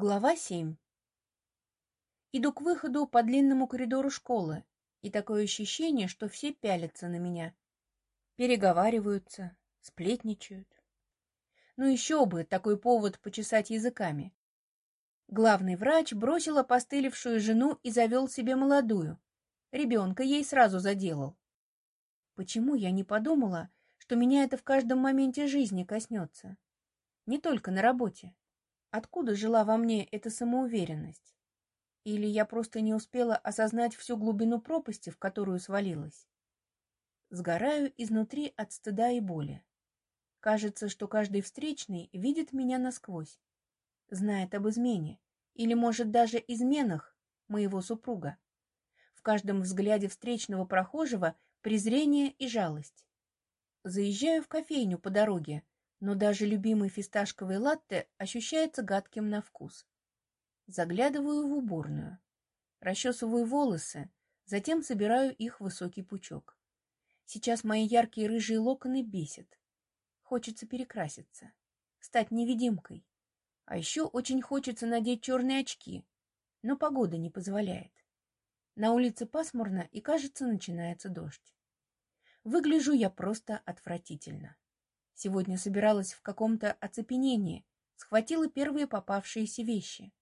Глава 7 Иду к выходу по длинному коридору школы, и такое ощущение, что все пялятся на меня. Переговариваются, сплетничают. Ну еще бы, такой повод почесать языками. Главный врач бросил опостылевшую жену и завел себе молодую. Ребенка ей сразу заделал. Почему я не подумала, что меня это в каждом моменте жизни коснется? Не только на работе. Откуда жила во мне эта самоуверенность? Или я просто не успела осознать всю глубину пропасти, в которую свалилась? Сгораю изнутри от стыда и боли. Кажется, что каждый встречный видит меня насквозь, знает об измене, или, может, даже изменах моего супруга. В каждом взгляде встречного прохожего презрение и жалость. Заезжаю в кофейню по дороге, но даже любимый фисташковый латте ощущается гадким на вкус. Заглядываю в уборную, расчесываю волосы, затем собираю их в высокий пучок. Сейчас мои яркие рыжие локоны бесят. Хочется перекраситься, стать невидимкой. А еще очень хочется надеть черные очки, но погода не позволяет. На улице пасмурно и, кажется, начинается дождь. Выгляжу я просто отвратительно. Сегодня собиралась в каком-то оцепенении, схватила первые попавшиеся вещи.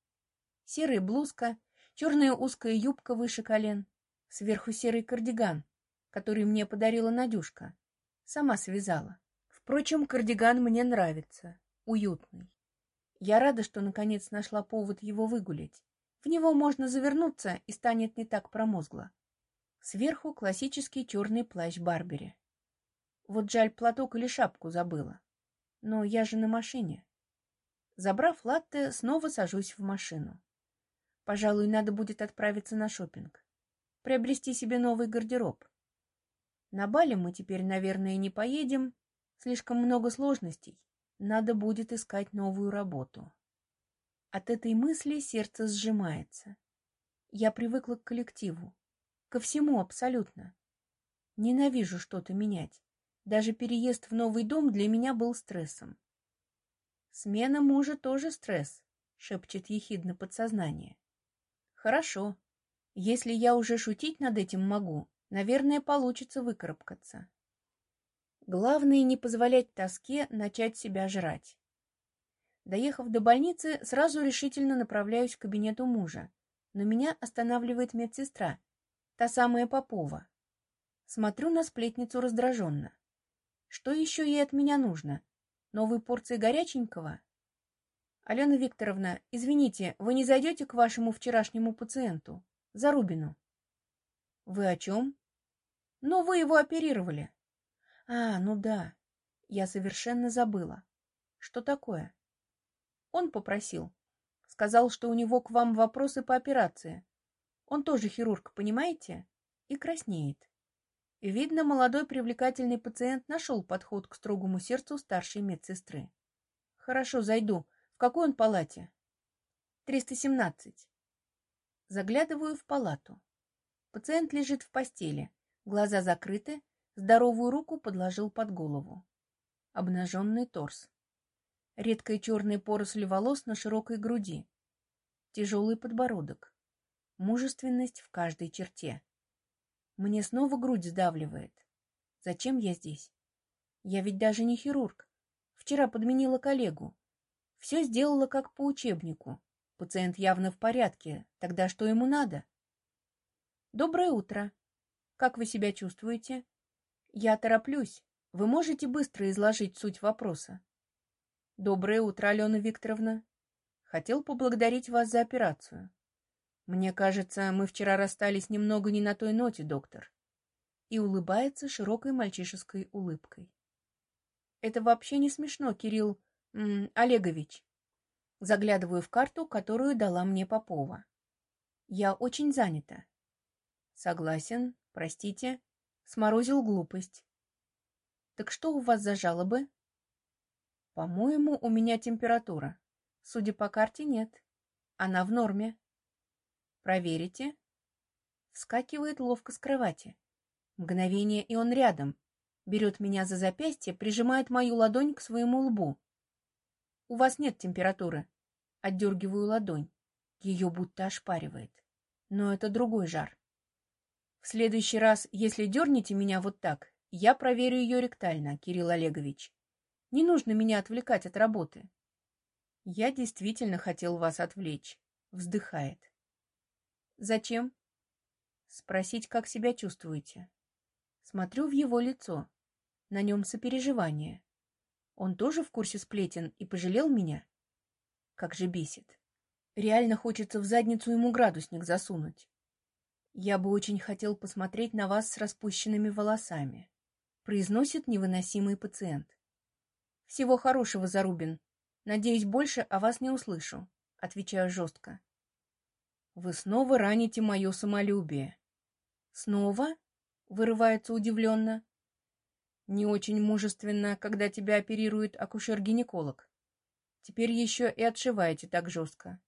Серая блузка, черная узкая юбка выше колен, сверху серый кардиган, который мне подарила Надюшка. Сама связала. Впрочем, кардиган мне нравится, уютный. Я рада, что наконец нашла повод его выгулять. В него можно завернуться и станет не так промозгло. Сверху классический черный плащ Барбери. Вот жаль, платок или шапку забыла. Но я же на машине. Забрав латте, снова сажусь в машину. Пожалуй, надо будет отправиться на шопинг, приобрести себе новый гардероб. На Бали мы теперь, наверное, не поедем. Слишком много сложностей. Надо будет искать новую работу. От этой мысли сердце сжимается. Я привыкла к коллективу, ко всему абсолютно. Ненавижу что-то менять. Даже переезд в новый дом для меня был стрессом. Смена мужа тоже стресс, шепчет ехидно подсознание. Хорошо. Если я уже шутить над этим могу, наверное, получится выкарабкаться. Главное не позволять тоске начать себя жрать. Доехав до больницы, сразу решительно направляюсь к кабинету мужа, но меня останавливает медсестра, та самая Попова. Смотрю на сплетницу раздраженно. Что еще ей от меня нужно? Новые порции горяченького? Алена Викторовна, извините, вы не зайдете к вашему вчерашнему пациенту? Зарубину. Вы о чем? Ну, вы его оперировали. А, ну да. Я совершенно забыла. Что такое? Он попросил. Сказал, что у него к вам вопросы по операции. Он тоже хирург, понимаете? И краснеет. Видно, молодой привлекательный пациент нашел подход к строгому сердцу старшей медсестры. «Хорошо, зайду. В какой он палате?» «317». Заглядываю в палату. Пациент лежит в постели, глаза закрыты, здоровую руку подложил под голову. Обнаженный торс. Редкая черная поросль волос на широкой груди. Тяжелый подбородок. Мужественность в каждой черте. Мне снова грудь сдавливает. Зачем я здесь? Я ведь даже не хирург. Вчера подменила коллегу. Все сделала как по учебнику. Пациент явно в порядке. Тогда что ему надо? Доброе утро. Как вы себя чувствуете? Я тороплюсь. Вы можете быстро изложить суть вопроса? Доброе утро, Алена Викторовна. Хотел поблагодарить вас за операцию. Мне кажется, мы вчера расстались немного не на той ноте, доктор. И улыбается широкой мальчишеской улыбкой. Это вообще не смешно, Кирилл м, Олегович. Заглядываю в карту, которую дала мне Попова. Я очень занята. Согласен, простите, сморозил глупость. Так что у вас за жалобы? По-моему, у меня температура. Судя по карте, нет. Она в норме. Проверите. Вскакивает ловко с кровати. Мгновение, и он рядом. Берет меня за запястье, прижимает мою ладонь к своему лбу. У вас нет температуры. Отдергиваю ладонь. Ее будто ошпаривает. Но это другой жар. В следующий раз, если дернете меня вот так, я проверю ее ректально, Кирилл Олегович. Не нужно меня отвлекать от работы. Я действительно хотел вас отвлечь. Вздыхает. Зачем? Спросить, как себя чувствуете. Смотрю в его лицо. На нем сопереживание. Он тоже в курсе сплетен и пожалел меня? Как же бесит. Реально хочется в задницу ему градусник засунуть. Я бы очень хотел посмотреть на вас с распущенными волосами. Произносит невыносимый пациент. Всего хорошего, Зарубин. Надеюсь, больше о вас не услышу. Отвечаю жестко. Вы снова раните мое самолюбие. Снова? Вырывается удивленно. Не очень мужественно, когда тебя оперирует акушер-гинеколог. Теперь еще и отшиваете так жестко.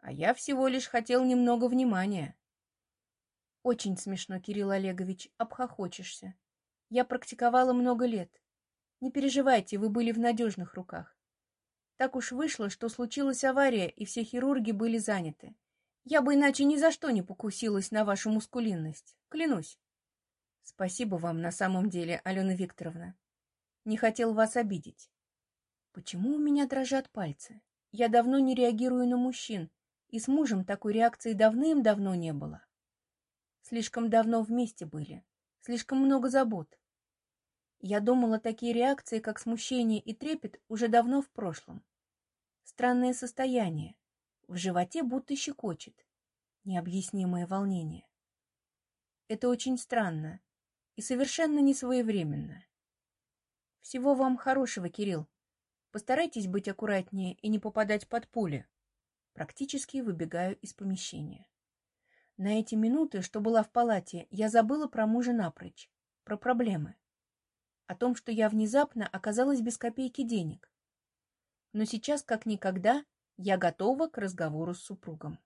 А я всего лишь хотел немного внимания. Очень смешно, Кирилл Олегович, обхохочешься. Я практиковала много лет. Не переживайте, вы были в надежных руках. Так уж вышло, что случилась авария, и все хирурги были заняты. Я бы иначе ни за что не покусилась на вашу мускулинность, клянусь. Спасибо вам на самом деле, Алена Викторовна. Не хотел вас обидеть. Почему у меня дрожат пальцы? Я давно не реагирую на мужчин, и с мужем такой реакции давным-давно не было. Слишком давно вместе были, слишком много забот. Я думала, такие реакции, как смущение и трепет, уже давно в прошлом. Странное состояние. В животе будто щекочет. Необъяснимое волнение. Это очень странно и совершенно не своевременно. Всего вам хорошего, Кирилл. Постарайтесь быть аккуратнее и не попадать под пули. Практически выбегаю из помещения. На эти минуты, что была в палате, я забыла про мужа напрочь, про проблемы. О том, что я внезапно оказалась без копейки денег. Но сейчас, как никогда, я готова к разговору с супругом.